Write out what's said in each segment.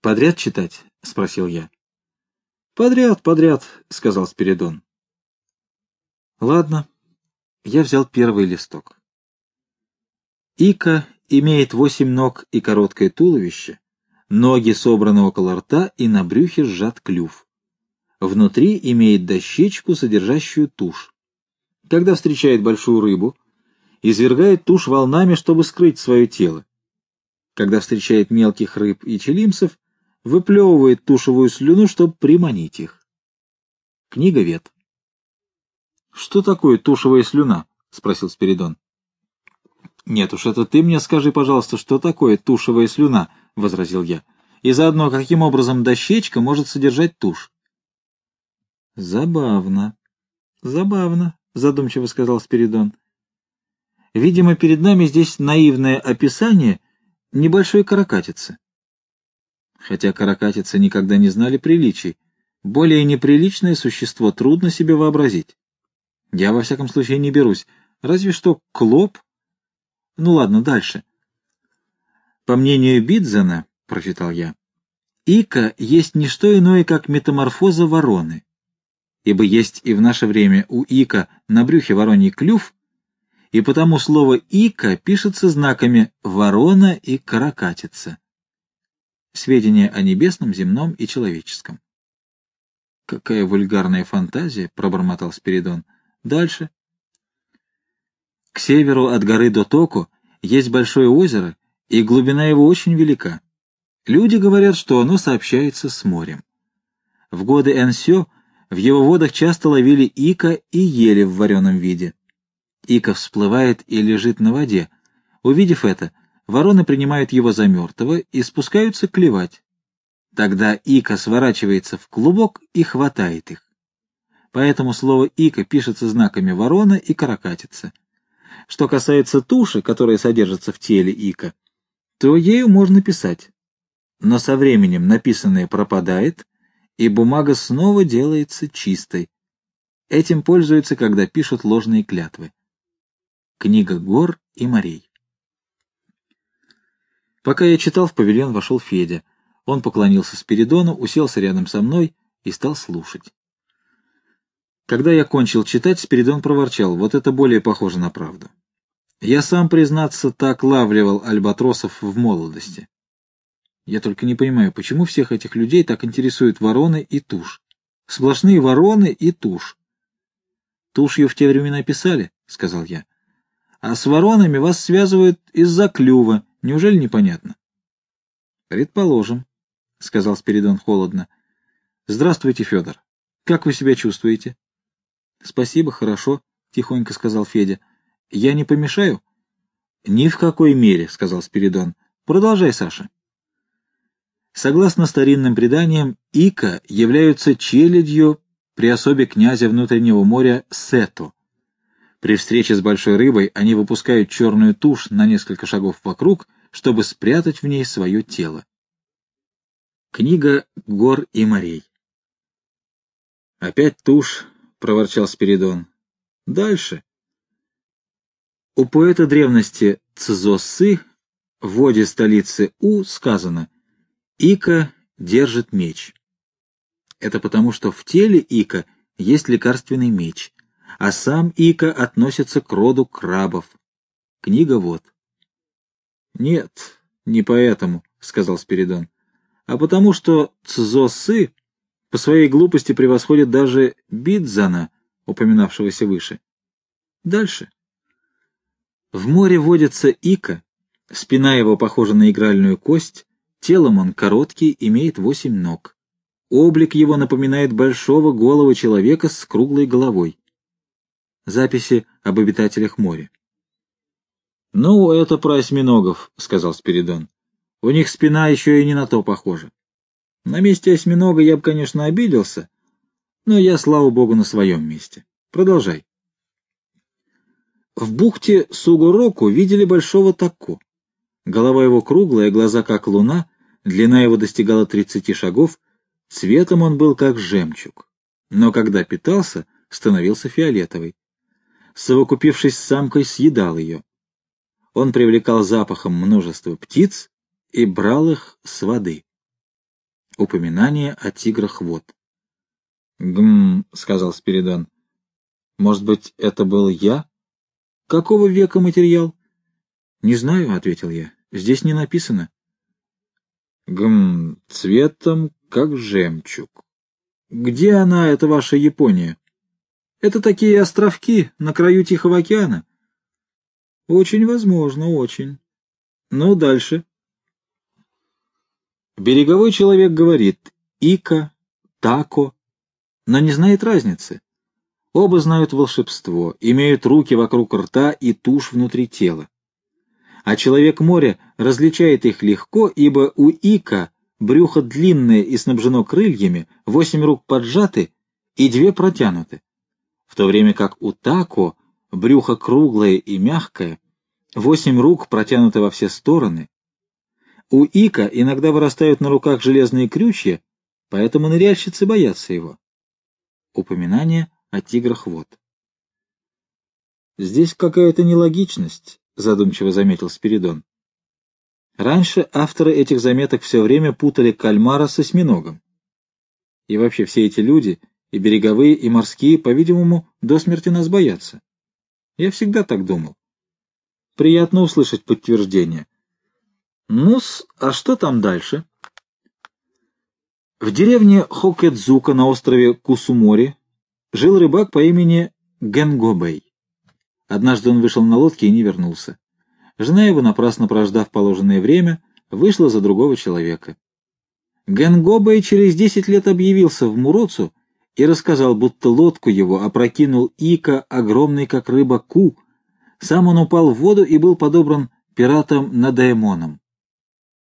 Подряд читать? — спросил я. — Подряд, подряд, — сказал Спиридон. Ладно. Я взял первый листок. Ика имеет восемь ног и короткое туловище, ноги собраны около рта и на брюхе сжат клюв. Внутри имеет дощечку, содержащую тушь. Когда встречает большую рыбу, извергает тушь волнами, чтобы скрыть свое тело. Когда встречает мелких рыб и челимсов, выплевывает тушевую слюну, чтобы приманить их. Книга Вет. — Что такое тушевая слюна? — спросил Спиридон. — Нет уж, это ты мне скажи, пожалуйста, что такое тушевая слюна, — возразил я. — И заодно, каким образом дощечка может содержать тушь? — Забавно. — Забавно, — задумчиво сказал Спиридон. — Видимо, перед нами здесь наивное описание небольшой каракатицы. Хотя каракатицы никогда не знали приличий. Более неприличное существо трудно себе вообразить. Я, во всяком случае, не берусь. Разве что клоп. Ну ладно, дальше. По мнению Бидзена, прочитал я, Ика есть не что иное, как метаморфоза вороны. Ибо есть и в наше время у Ика на брюхе вороний клюв, и потому слово «ика» пишется знаками «ворона» и «каракатица». Сведения о небесном, земном и человеческом. «Какая вульгарная фантазия!» — пробормотал Спиридон. «Дальше». К северу от горы Дотоку есть большое озеро, и глубина его очень велика. Люди говорят, что оно сообщается с морем. В годы Энсё в его водах часто ловили ика и ели в вареном виде. Ика всплывает и лежит на воде. Увидев это, вороны принимают его за мертвого и спускаются клевать. Тогда Ика сворачивается в клубок и хватает их. Поэтому слово «ика» пишется знаками ворона и каракатица. Что касается туши, которая содержится в теле Ика, то ею можно писать. Но со временем написанное пропадает, и бумага снова делается чистой. Этим пользуются, когда пишут ложные клятвы. Книга гор и морей. Пока я читал, в павильон вошел Федя. Он поклонился Спиридону, уселся рядом со мной и стал слушать. Когда я кончил читать, Спиридон проворчал, вот это более похоже на правду. Я сам, признаться, так лавливал альбатросов в молодости. Я только не понимаю, почему всех этих людей так интересуют вороны и тушь. Сплошные вороны и тушь. Тушью в те времена писали, — сказал я а с воронами вас связывают из-за клюва. Неужели непонятно? — Предположим, — сказал Спиридон холодно. — Здравствуйте, Федор. Как вы себя чувствуете? — Спасибо, хорошо, — тихонько сказал Федя. — Я не помешаю? — Ни в какой мере, — сказал Спиридон. — Продолжай, Саша. Согласно старинным преданиям, Ика являются челядью при особе князя внутреннего моря Сето, при встрече с большой рыбой они выпускают черную тушь на несколько шагов вокруг, чтобы спрятать в ней свое тело. Книга «Гор и морей». «Опять тушь», — проворчал Спиридон. «Дальше». У поэта древности Цзосы в воде столицы У сказано «Ика держит меч». Это потому, что в теле Ика есть лекарственный меч, а сам Ика относится к роду крабов. Книга вот. — Нет, не поэтому, — сказал Спиридон, — а потому что Цзосы по своей глупости превосходит даже Бидзана, упоминавшегося выше. Дальше. В море водится Ика, спина его похожа на игральную кость, телом он короткий, имеет восемь ног. Облик его напоминает большого голого человека с круглой головой. Записи об обитателях моря. «Ну, это про осьминогов», — сказал Спиридон. «У них спина еще и не на то похожа. На месте осьминога я бы, конечно, обиделся, но я, слава богу, на своем месте. Продолжай». В бухте Сугуроку видели большого тако. Голова его круглая, глаза как луна, длина его достигала тридцати шагов, цветом он был как жемчуг. Но когда питался, становился фиолетовый совокупившись с самкой, съедал ее. Он привлекал запахом множество птиц и брал их с воды. Упоминание о тиграх вод. «Гм», — сказал Спиридон. «Может быть, это был я? Какого века материал?» «Не знаю», — ответил я. «Здесь не написано». «Гм, цветом, как жемчуг. Где она, это ваша Япония?» «Это такие островки на краю Тихого океана». «Очень возможно, очень. Ну, дальше». Береговой человек говорит «ика», «тако», но не знает разницы. Оба знают волшебство, имеют руки вокруг рта и тушь внутри тела. А человек моря различает их легко, ибо у ика брюхо длинное и снабжено крыльями, восемь рук поджаты и две протянуты, в то время как у тако брюхо круглое и мягкое, восемь рук протянуты во все стороны, у Ика иногда вырастают на руках железные крючья, поэтому ныряльщицы боятся его. Упоминание о тиграх вод. «Здесь какая-то нелогичность», — задумчиво заметил Спиридон. Раньше авторы этих заметок все время путали кальмара с осьминогом. И вообще все эти люди, и береговые, и морские, по-видимому, до смерти нас боятся. Я всегда так думал. Приятно услышать подтверждение — ну-с, а что там дальше? В деревне Хокэдзука на острове Кусумори жил рыбак по имени Генгобей. Однажды он вышел на лодке и не вернулся. Жена его, напрасно прождав положенное время, вышла за другого человека. Генгобей через десять лет объявился в Муроцу и рассказал, будто лодку его опрокинул Ика, огромный как рыба Ку. Сам он упал в воду и был подобран пиратом Надаэмоном.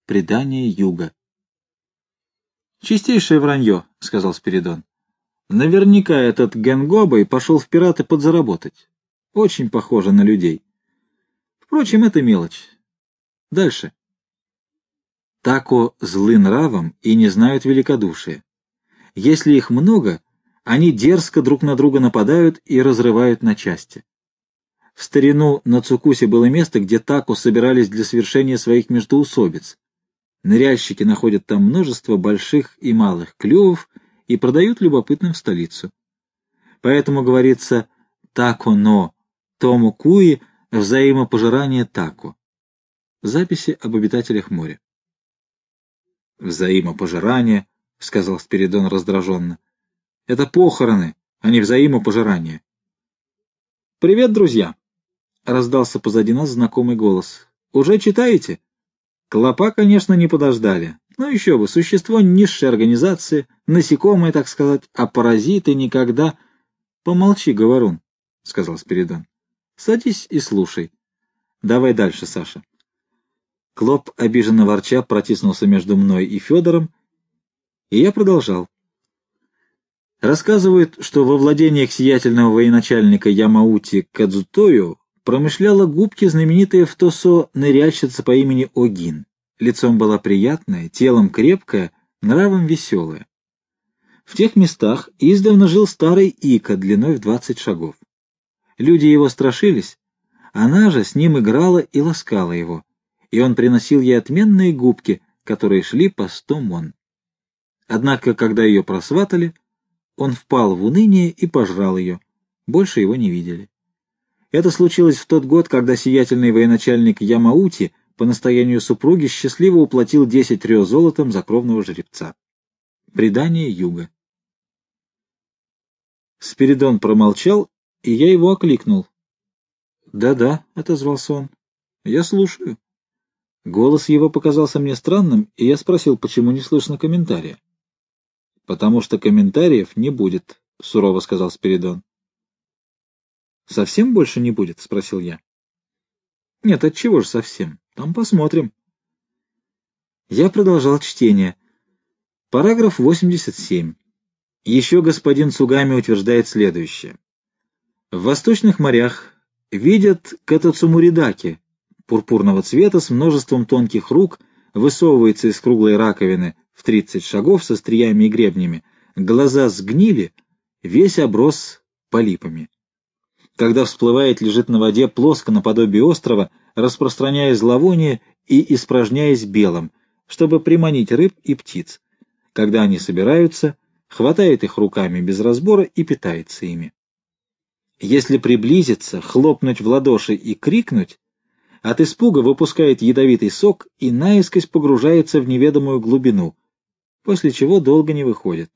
Предание юга. «Чистейшее вранье», — сказал Спиридон. «Наверняка этот Генгобой пошел в пираты подзаработать. Очень похоже на людей. Впрочем, это мелочь. Дальше. Тако злы нравом и не знают великодушия. Если их много, они дерзко друг на друга нападают и разрывают на части. В старину на Цукусе было место, где тако собирались для совершения своих междоусобиц. Ныряльщики находят там множество больших и малых клювов и продают любопытным в столицу. Поэтому говорится «тако-но», «тому куи», «взаимопожирание тако». Записи об обитателях моря. «Взаимопожирание», — сказал Спиридон раздраженно. «Это похороны, а не взаимопожирание». «Привет, друзья!» — раздался позади нас знакомый голос. «Уже читаете?» Клопа, конечно, не подождали. Но еще бы, существо низшей организации, насекомые, так сказать, а паразиты никогда... — Помолчи, говорун, — сказал Спиридон. — Садись и слушай. Давай дальше, Саша. Клоп, обиженно ворча, протиснулся между мной и Федором, и я продолжал. Рассказывают, что во владениях сиятельного военачальника Ямаути Кадзутою промышляла губки знаменитая в Тосо ныряльщица по имени Огин. Лицом была приятная, телом крепкая, нравом веселая. В тех местах издавна жил старый Ика длиной в двадцать шагов. Люди его страшились, она же с ним играла и ласкала его, и он приносил ей отменные губки, которые шли по сто мон. Однако, когда ее просватали, он впал в уныние и пожрал ее, больше его не видели. Это случилось в тот год, когда сиятельный военачальник Ямаути по настоянию супруги счастливо уплатил десять рё золотом за кровного жеребца. Предание юга. Спиридон промолчал, и я его окликнул. «Да-да», — отозвался он, — «я слушаю». Голос его показался мне странным, и я спросил, почему не слышно комментария. «Потому что комментариев не будет», — сурово сказал Спиридон. «Совсем больше не будет?» — спросил я. «Нет, отчего же совсем? Там посмотрим». Я продолжал чтение. Параграф 87. Еще господин Цугами утверждает следующее. В восточных морях видят катацумуридаки пурпурного цвета с множеством тонких рук, высовывается из круглой раковины в 30 шагов со стриями и гребнями, глаза сгнили, весь оброс полипами когда всплывает, лежит на воде плоско наподобие острова, распространяя зловоние и испражняясь белым, чтобы приманить рыб и птиц. когда они собираются, хватает их руками без разбора и питается ими. Если приблизиться, хлопнуть в ладоши и крикнуть, от испуга выпускает ядовитый сок и наискось погружается в неведомую глубину, после чего долго не выходит.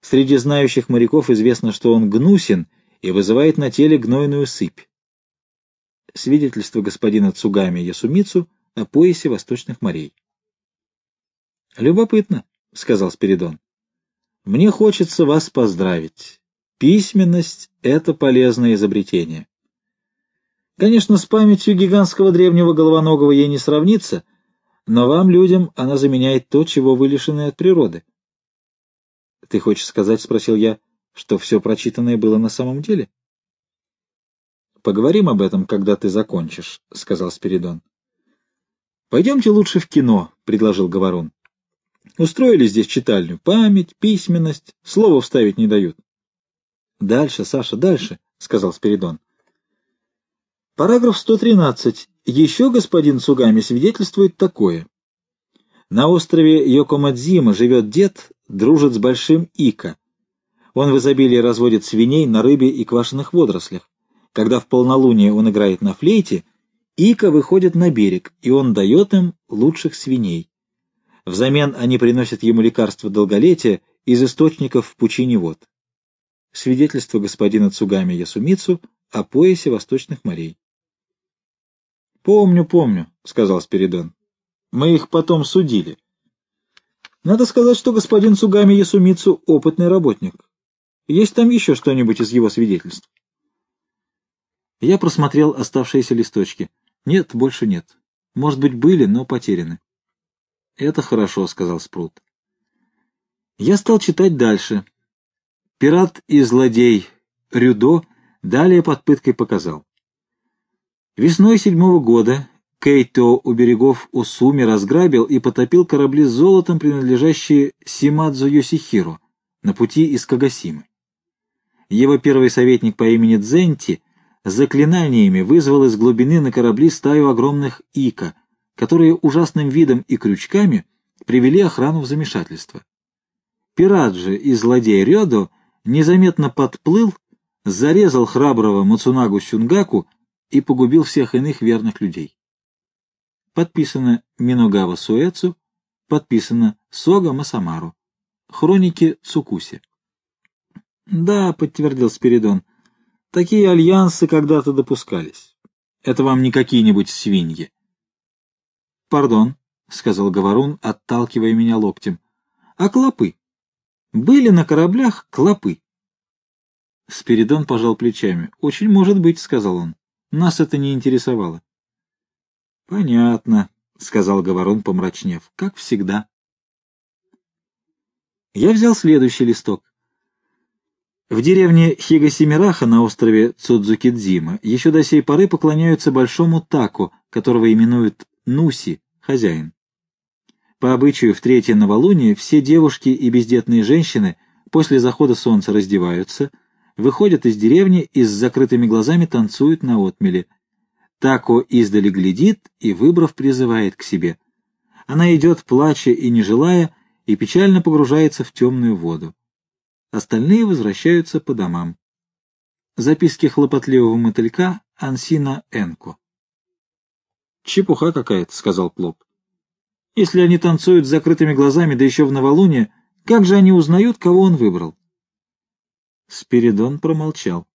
Среди знающих моряков известно, что он гнусен и вызывает на теле гнойную сыпь. Свидетельство господина Цугами Ясумицу о поясе восточных морей. «Любопытно», — сказал Спиридон. «Мне хочется вас поздравить. Письменность — это полезное изобретение. Конечно, с памятью гигантского древнего головоногого ей не сравнится, но вам, людям, она заменяет то, чего вы лишены от природы. — Ты хочешь сказать, — спросил я, — что все прочитанное было на самом деле? — Поговорим об этом, когда ты закончишь, — сказал Спиридон. — Пойдемте лучше в кино, — предложил Говорун. — Устроили здесь читальню. Память, письменность, слово вставить не дают. — Дальше, Саша, дальше, — сказал Спиридон. Параграф 113. Еще господин Сугами свидетельствует такое. На острове Йокомадзима живет дед, дружит с большим Ика. Он в изобилии разводит свиней на рыбе и квашеных водорослях. Когда в полнолуние он играет на флейте, Ика выходит на берег, и он дает им лучших свиней. Взамен они приносят ему лекарства долголетия из источников в пучине вод. Свидетельство господина Цугами Ясумицу о поясе восточных морей. «Помню, помню», — сказал Спиридон. «Мы их потом судили. Надо сказать, что господин Сугами Ясумицу — опытный работник. Есть там еще что-нибудь из его свидетельств?» Я просмотрел оставшиеся листочки. Нет, больше нет. Может быть, были, но потеряны. «Это хорошо», — сказал Спрут. Я стал читать дальше. Пират и злодей Рюдо далее под пыткой показал. Весной седьмого года Кейто у берегов Усуми разграбил и потопил корабли с золотом, принадлежащие Симадзу Йосихиро, на пути из Кагасимы. Его первый советник по имени Дзенти заклинаниями вызвал из глубины на корабли стаю огромных ика, которые ужасным видом и крючками привели охрану в замешательство. Пират же и злодей Рёдо незаметно подплыл, зарезал храброго Мацунагу Сюнгаку и погубил всех иных верных людей. Подписано Миногава Суэцу, подписано Сога Масамару. Хроники Цукуси. Да, подтвердил Спиридон, такие альянсы когда-то допускались. Это вам не какие-нибудь свиньи. Пардон, сказал Говорун, отталкивая меня локтем. А клопы? Были на кораблях клопы. Спиридон пожал плечами. Очень может быть, сказал он. Нас это не интересовало. — Понятно, — сказал Говорун, помрачнев, — как всегда. Я взял следующий листок. В деревне Хигасимираха на острове Цудзукидзима еще до сей поры поклоняются большому таку, которого именуют Нуси, хозяин. По обычаю в третье новолуние все девушки и бездетные женщины после захода солнца раздеваются — выходят из деревни и с закрытыми глазами танцуют на отмеле. Тако издали глядит и, выбрав, призывает к себе. Она идет, плача и не желая, и печально погружается в темную воду. Остальные возвращаются по домам. Записки хлопотливого мотылька Ансина Энко. «Чепуха какая-то», — сказал Плоп. «Если они танцуют с закрытыми глазами, да еще в новолуние, как же они узнают, кого он выбрал?» Спиридон промолчал.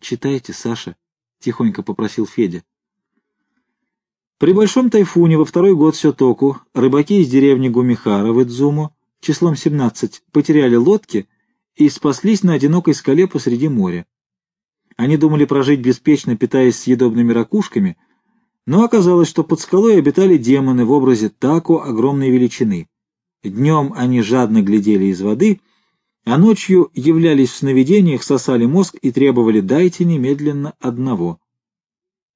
«Читайте, Саша», — тихонько попросил Федя. При большом тайфуне во второй год Сётоку рыбаки из деревни Гумихара в Идзуму числом 17 потеряли лодки и спаслись на одинокой скале посреди моря. Они думали прожить беспечно, питаясь съедобными ракушками, но оказалось, что под скалой обитали демоны в образе тако огромной величины. Днем они жадно глядели из воды — а ночью являлись в сновидениях, сосали мозг и требовали «дайте немедленно одного».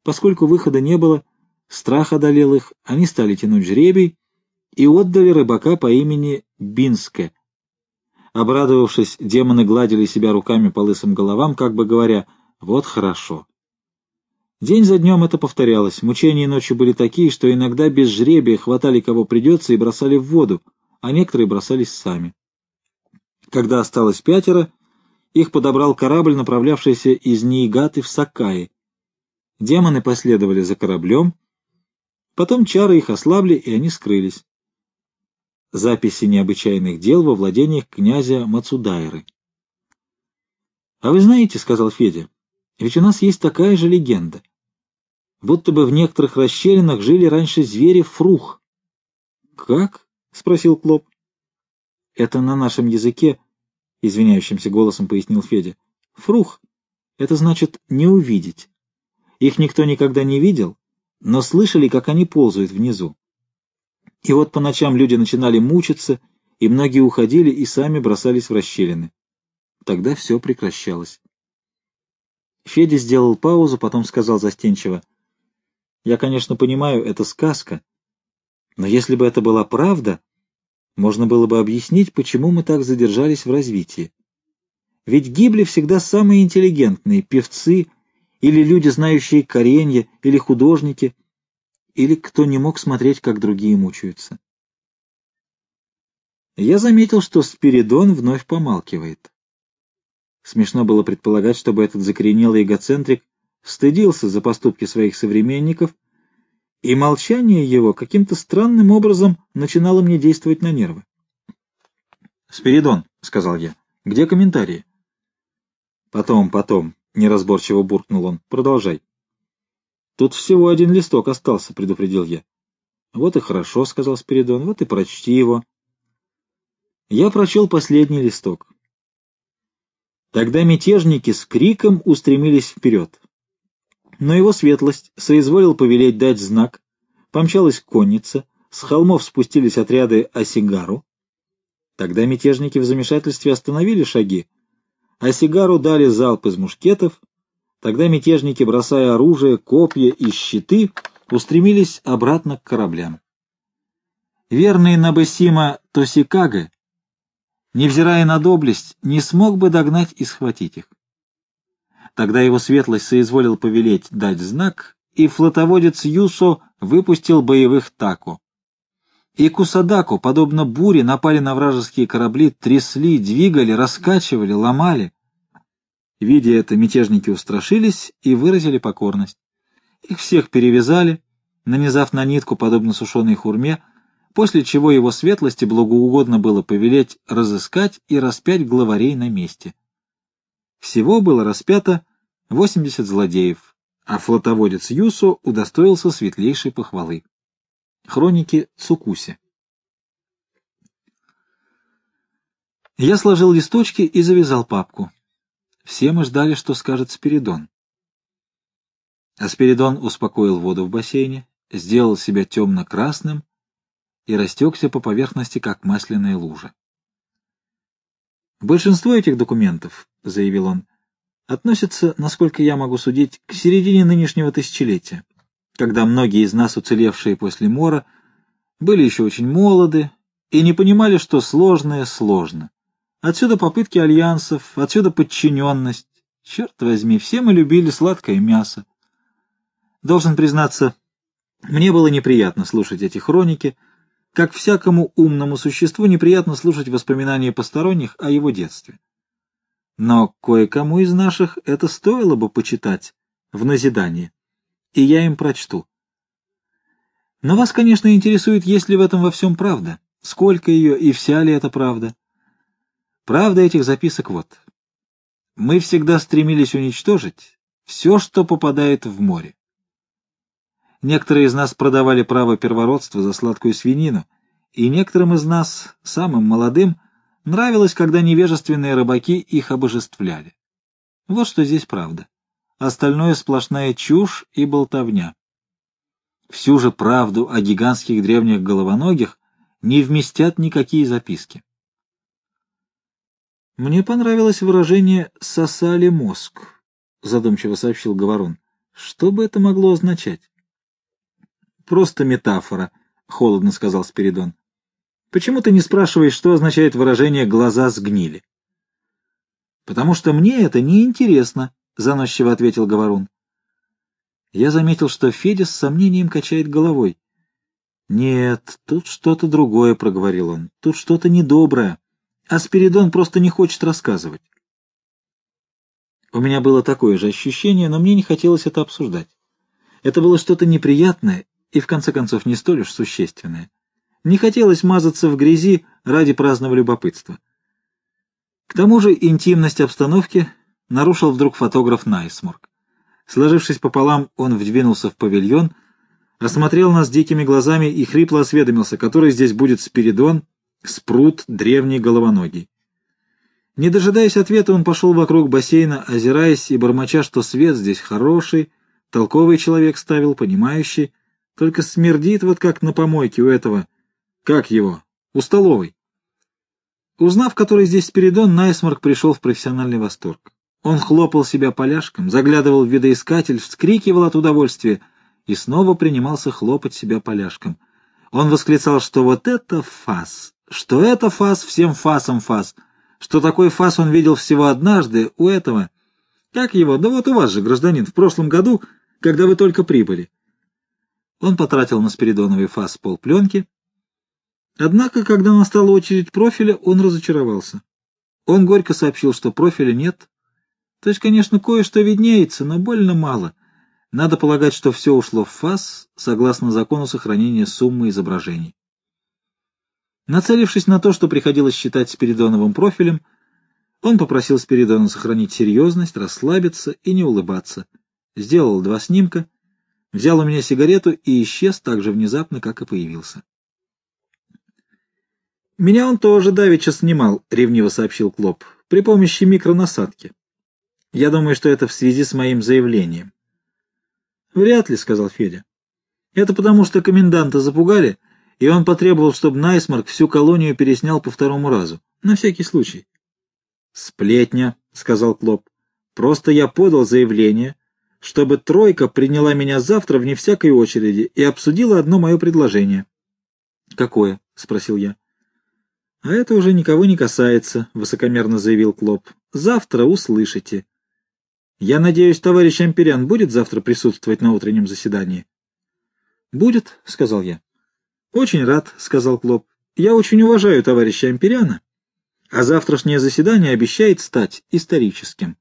Поскольку выхода не было, страх одолел их, они стали тянуть жребий и отдали рыбака по имени Бинске. Обрадовавшись, демоны гладили себя руками по лысым головам, как бы говоря «вот хорошо». День за днем это повторялось, мучения ночью были такие, что иногда без жребия хватали кого придется и бросали в воду, а некоторые бросались сами. Когда осталось пятеро, их подобрал корабль, направлявшийся из Ниигаты в Сакаи. Демоны последовали за кораблем, потом чары их ослабли, и они скрылись. Записи необычайных дел во владениях князя Мацудайры. — А вы знаете, — сказал Федя, — ведь у нас есть такая же легенда. Будто бы в некоторых расщелинах жили раньше звери фрух. — Как? — спросил Клоп. — Это на нашем языке, — извиняющимся голосом пояснил Федя. — Фрух — это значит «не увидеть». Их никто никогда не видел, но слышали, как они ползают внизу. И вот по ночам люди начинали мучиться, и многие уходили и сами бросались в расщелины. Тогда все прекращалось. Федя сделал паузу, потом сказал застенчиво. «Я, конечно, понимаю, это сказка, но если бы это была правда, можно было бы объяснить, почему мы так задержались в развитии. Ведь гибли всегда самые интеллигентные — певцы или люди, знающие коренья, или художники, или кто не мог смотреть, как другие мучаются. Я заметил, что Спиридон вновь помалкивает. Смешно было предполагать, чтобы этот закоренелый эгоцентрик стыдился за поступки своих современников, и молчание его каким-то странным образом начинало мне действовать на нервы. «Спиридон», — сказал я, — «где комментарии?» «Потом, потом», — неразборчиво буркнул он, — «продолжай». «Тут всего один листок остался», — предупредил я. «Вот и хорошо», — сказал Спиридон, — «вот и прочти его». Я прочел последний листок. Тогда мятежники с криком устремились вперед. Но его светлость соизволил повелеть дать знак, помчалась конница, с холмов спустились отряды Осигару. Тогда мятежники в замешательстве остановили шаги, Осигару дали залп из мушкетов, тогда мятежники, бросая оружие, копья и щиты, устремились обратно к кораблям. Верный Набесима Тосикага невзирая на доблесть, не смог бы догнать и схватить их. Тогда его светлость соизволил повелеть дать знак, и флотоводец Юсо выпустил боевых таку. И Кусадаку, подобно буре, напали на вражеские корабли, трясли, двигали, раскачивали, ломали. Видя это, мятежники устрашились и выразили покорность. Их всех перевязали, нанизав на нитку, подобно сушеной хурме, после чего его светлости благоугодно было повелеть разыскать и распять главарей на месте. Всего было распято 80 злодеев, а флотоводец Юсо удостоился светлейшей похвалы. Хроники Цукуси Я сложил листочки и завязал папку. Все мы ждали, что скажет Спиридон. А Спиридон успокоил воду в бассейне, сделал себя темно-красным и растекся по поверхности, как масляная лужа. Большинство этих документов, — заявил он, — относятся, насколько я могу судить, к середине нынешнего тысячелетия, когда многие из нас, уцелевшие после мора, были еще очень молоды и не понимали, что сложное сложно. Отсюда попытки альянсов, отсюда подчиненность. Черт возьми, все мы любили сладкое мясо. Должен признаться, мне было неприятно слушать эти хроники, как всякому умному существу неприятно слушать воспоминания посторонних о его детстве. Но кое-кому из наших это стоило бы почитать в назидание, и я им прочту. Но вас, конечно, интересует, есть ли в этом во всем правда, сколько ее и вся ли это правда. Правда этих записок вот. Мы всегда стремились уничтожить все, что попадает в море. Некоторые из нас продавали право первородства за сладкую свинину, и некоторым из нас, самым молодым, нравилось, когда невежественные рыбаки их обожествляли. Вот что здесь правда. Остальное сплошная чушь и болтовня. Всю же правду о гигантских древних головоногих не вместят никакие записки. «Мне понравилось выражение «сосали мозг», — задумчиво сообщил Говорун. «Что бы это могло означать?» Просто метафора, — холодно сказал Спиридон. — Почему ты не спрашиваешь, что означает выражение «глаза сгнили»? — Потому что мне это не интересно, — заносчиво ответил Говорун. Я заметил, что Федя с сомнением качает головой. Нет, тут что-то другое, — проговорил он. Тут что-то недоброе. А Спиридон просто не хочет рассказывать. У меня было такое же ощущение, но мне не хотелось это обсуждать. Это было что-то неприятное и, в конце концов, не столь уж существенное. Не хотелось мазаться в грязи ради праздного любопытства. К тому же интимность обстановки нарушил вдруг фотограф Найсморг. Сложившись пополам, он вдвинулся в павильон, осмотрел нас дикими глазами и хрипло осведомился, который здесь будет Спиридон, Спрут, древний головоногий. Не дожидаясь ответа, он пошел вокруг бассейна, озираясь и бормоча, что свет здесь хороший, толковый человек ставил, понимающий, только смердит вот как на помойке у этого, как его, у столовой. Узнав, который здесь Спиридон, Найсморк пришел в профессиональный восторг. Он хлопал себя по ляжкам, заглядывал в видоискатель, вскрикивал от удовольствия и снова принимался хлопать себя по ляжкам. Он восклицал, что вот это фас, что это фас всем фасом фас, что такой фас он видел всего однажды у этого. Как его? Да вот у вас же, гражданин, в прошлом году, когда вы только прибыли. Он потратил на Спиридоновый фас полпленки, Однако, когда настала очередь профиля, он разочаровался. Он горько сообщил, что профиля нет. То есть, конечно, кое-что виднеется, но больно мало. Надо полагать, что все ушло в фас, согласно закону сохранения суммы изображений. Нацелившись на то, что приходилось считать Спиридоновым профилем, он попросил Спиридона сохранить серьезность, расслабиться и не улыбаться. Сделал два снимка, взял у меня сигарету и исчез так же внезапно, как и появился. «Меня он тоже давеча снимал», — ревниво сообщил Клоп, — «при помощи микронасадки. Я думаю, что это в связи с моим заявлением». «Вряд ли», — сказал Федя. «Это потому, что коменданта запугали, и он потребовал, чтобы Найсмарк всю колонию переснял по второму разу, на всякий случай». «Сплетня», — сказал Клоп. «Просто я подал заявление, чтобы тройка приняла меня завтра вне всякой очереди и обсудила одно мое предложение». «Какое?» — спросил я. «А это уже никого не касается», — высокомерно заявил Клоп. «Завтра услышите». «Я надеюсь, товарищ Амперян будет завтра присутствовать на утреннем заседании?» «Будет», — сказал я. «Очень рад», — сказал Клоп. «Я очень уважаю товарища Амперяна, а завтрашнее заседание обещает стать историческим».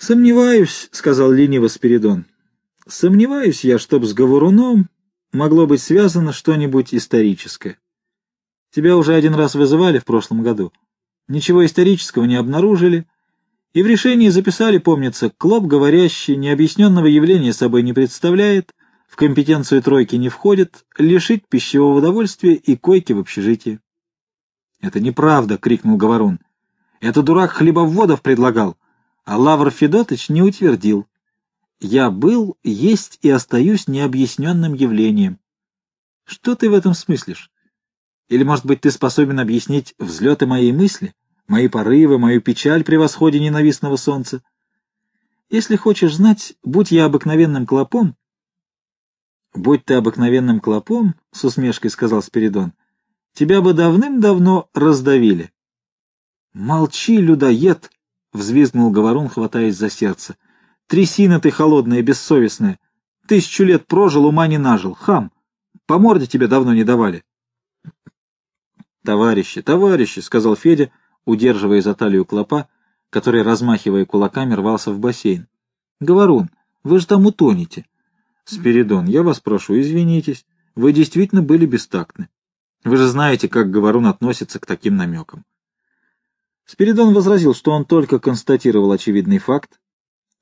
«Сомневаюсь», — сказал лениво Спиридон. «Сомневаюсь я, чтоб с Говоруном могло быть связано что-нибудь историческое». Тебя уже один раз вызывали в прошлом году. Ничего исторического не обнаружили. И в решении записали, помнится, клоп говорящий, необъясненного явления собой не представляет, в компетенцию тройки не входит, лишить пищевого удовольствия и койки в общежитии. — Это неправда! — крикнул Говорун. — Это дурак хлебоводов предлагал, а Лавр Федотыч не утвердил. Я был, есть и остаюсь необъясненным явлением. Что ты в этом смыслишь? Или, может быть, ты способен объяснить взлеты моей мысли, мои порывы, мою печаль при восходе ненавистного солнца? Если хочешь знать, будь я обыкновенным клопом... — Будь ты обыкновенным клопом, — с усмешкой сказал Спиридон, — тебя бы давным-давно раздавили. — Молчи, людоед! — взвизгнул Говорун, хватаясь за сердце. — Трясина ты холодная, бессовестная. Тысячу лет прожил, ума не нажил. Хам! По морде тебе давно не давали. «Товарищи, товарищи!» — сказал Федя, удерживая за талию клопа, который, размахивая кулаками, рвался в бассейн. «Говорун, вы же там утонете!» «Спиридон, я вас прошу, извинитесь, вы действительно были бестактны. Вы же знаете, как Говорун относится к таким намекам». Спиридон возразил, что он только констатировал очевидный факт,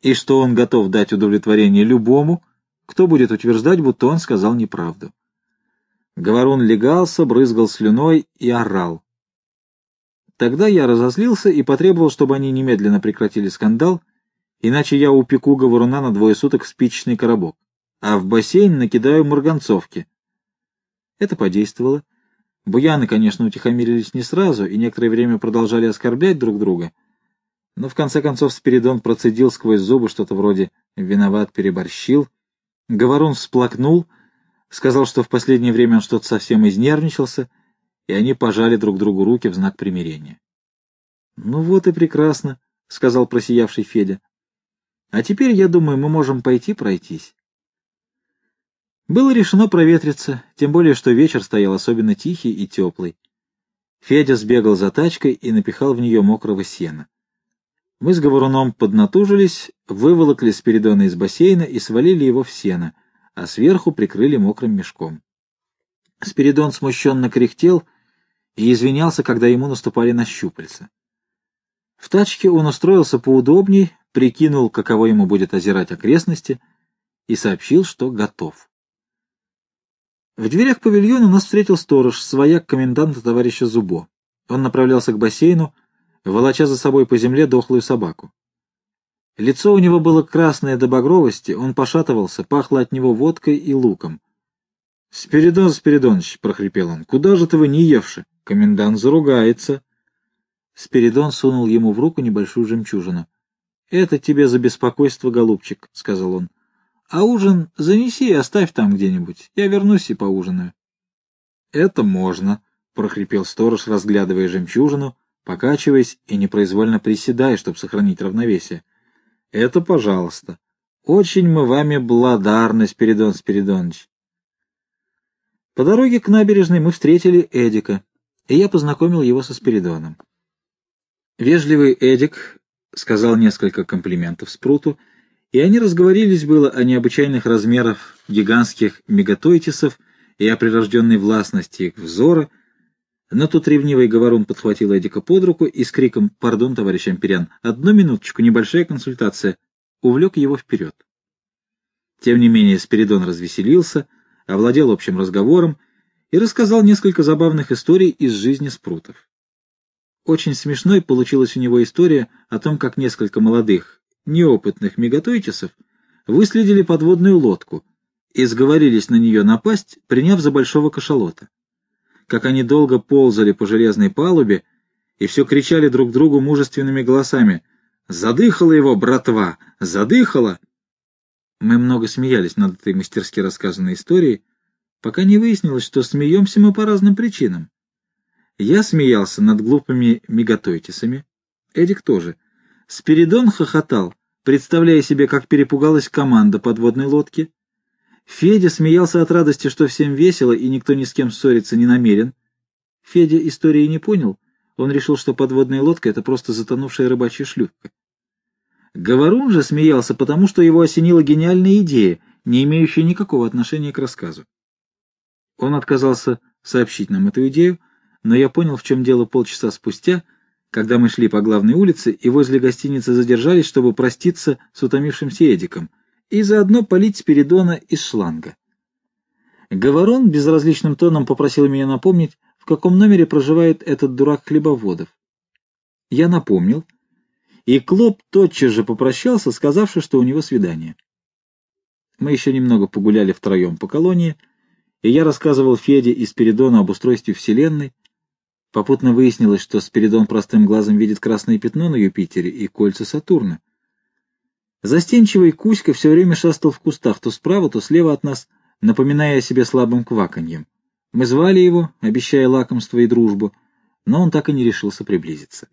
и что он готов дать удовлетворение любому, кто будет утверждать, будто он сказал неправду. Говорун легался, брызгал слюной и орал. Тогда я разозлился и потребовал, чтобы они немедленно прекратили скандал, иначе я упеку Говоруна на двое суток в спичечный коробок, а в бассейн накидаю марганцовки. Это подействовало. Буяны, конечно, утихомирились не сразу и некоторое время продолжали оскорблять друг друга, но в конце концов Спиридон процедил сквозь зубы что-то вроде «виноват, переборщил». Говорун всплакнул — сказал, что в последнее время он что-то совсем изнервничался, и они пожали друг другу руки в знак примирения. — Ну вот и прекрасно, — сказал просиявший Федя. — А теперь, я думаю, мы можем пойти пройтись. Было решено проветриться, тем более, что вечер стоял особенно тихий и теплый. Федя сбегал за тачкой и напихал в нее мокрого сена. Мы с Говоруном поднатужились, выволокли Спиридона из бассейна и свалили его в сено, а сверху прикрыли мокрым мешком. Спиридон смущенно кряхтел и извинялся, когда ему наступали на щупальца. В тачке он устроился поудобней, прикинул, каково ему будет озирать окрестности, и сообщил, что готов. В дверях павильона нас встретил сторож, свояк коменданта товарища Зубо. Он направлялся к бассейну, волоча за собой по земле дохлую собаку. Лицо у него было красное до багровости, он пошатывался, пахло от него водкой и луком. — Спиридон Спиридонович, — прохрипел он, — куда же ты вы не евши? Комендант заругается. Спиридон сунул ему в руку небольшую жемчужину. — Это тебе за беспокойство, голубчик, — сказал он. — А ужин занеси и оставь там где-нибудь. Я вернусь и поужинаю. — Это можно, — прохрипел сторож, разглядывая жемчужину, покачиваясь и непроизвольно приседая, чтобы сохранить равновесие. — Это пожалуйста. Очень мы вами благодарны, Спиридон Спиридонович. По дороге к набережной мы встретили Эдика, и я познакомил его со Спиридоном. Вежливый Эдик сказал несколько комплиментов Спруту, и они разговорились было о необычайных размерах гигантских мегатойтисов и о прирожденной властности их взора, но тут ревнивый говорун подхватил Эдика под руку и с криком «Пардон, товарищ Амперян, одну минуточку, небольшая консультация», увлек его вперед. Тем не менее Спиридон развеселился — овладел общим разговором и рассказал несколько забавных историй из жизни спрутов. Очень смешной получилась у него история о том, как несколько молодых, неопытных мегатойтисов выследили подводную лодку и сговорились на нее напасть, приняв за большого кашалота. Как они долго ползали по железной палубе и все кричали друг другу мужественными голосами «Задыхала его, братва! Задыхала!» Мы много смеялись над этой мастерски рассказанной историей, пока не выяснилось, что смеемся мы по разным причинам. Я смеялся над глупыми мегатойтисами, Эдик тоже. Спиридон хохотал, представляя себе, как перепугалась команда подводной лодки. Федя смеялся от радости, что всем весело и никто ни с кем ссориться не намерен. Федя истории не понял, он решил, что подводная лодка — это просто затонувшая рыбачья шлюпка. Говорун же смеялся, потому что его осенила гениальная идея, не имеющая никакого отношения к рассказу. Он отказался сообщить нам эту идею, но я понял, в чем дело полчаса спустя, когда мы шли по главной улице и возле гостиницы задержались, чтобы проститься с утомившимся Эдиком и заодно полить Спиридона из шланга. Говорон безразличным тоном попросил меня напомнить, в каком номере проживает этот дурак Хлебоводов. Я напомнил — и Клоп тотчас же попрощался, сказавши, что у него свидание. Мы еще немного погуляли втроем по колонии, и я рассказывал Феде и Спиридону об устройстве Вселенной. Попутно выяснилось, что Спиридон простым глазом видит красное пятно на Юпитере и кольца Сатурна. Застенчивый Кузька все время шастал в кустах то справа, то слева от нас, напоминая о себе слабым кваканьем. Мы звали его, обещая лакомство и дружбу, но он так и не решился приблизиться.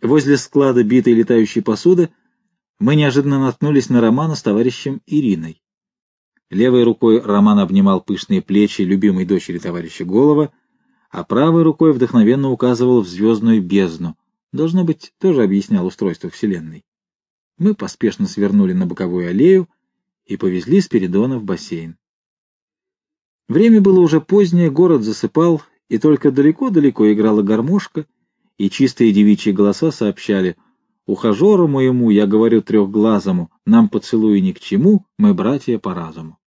Возле склада битой летающей посуды мы неожиданно наткнулись на Романа с товарищем Ириной. Левой рукой Роман обнимал пышные плечи любимой дочери товарища Голова, а правой рукой вдохновенно указывал в звездную бездну. Должно быть, тоже объяснял устройство Вселенной. Мы поспешно свернули на боковую аллею и повезли Спиридона в бассейн. Время было уже позднее, город засыпал, и только далеко-далеко играла гармошка — и чистые девичьи голоса сообщали «Ухажеру моему я говорю трехглазому, нам поцелуй ни к чему, мы братья по разуму».